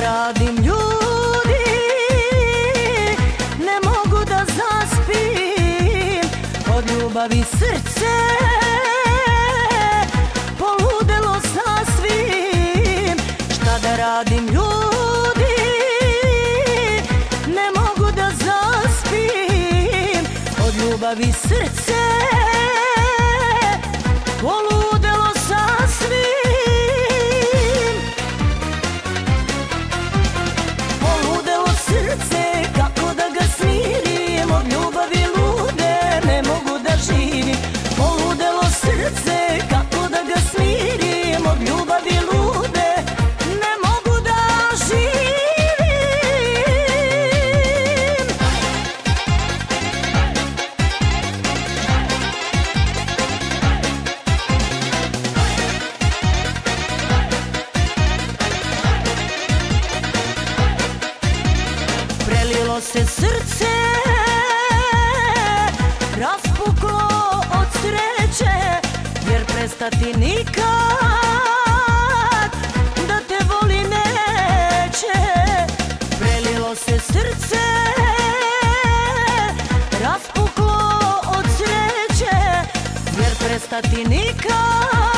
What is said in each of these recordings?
radim ljudi. Ne mogu da zaspim. Od ljubavi srce Poludelo sasvim Šta da radim ljudi? Ne mogu da zaspim. Od ljubavi srce se srce Raspuklo od sreće Jer prestati nikad Da te voli neće. Prelilo se srce Raspuklo od sreće Jer prestati nikad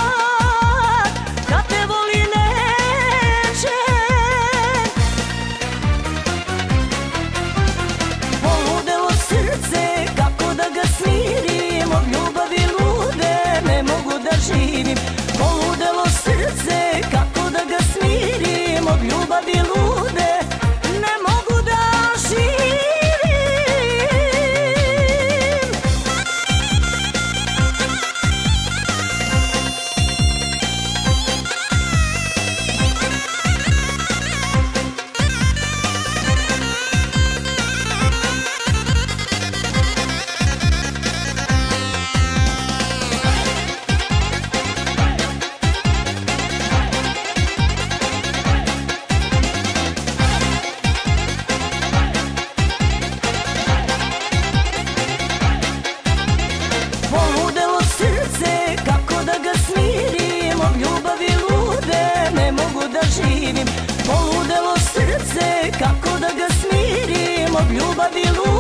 chuva de.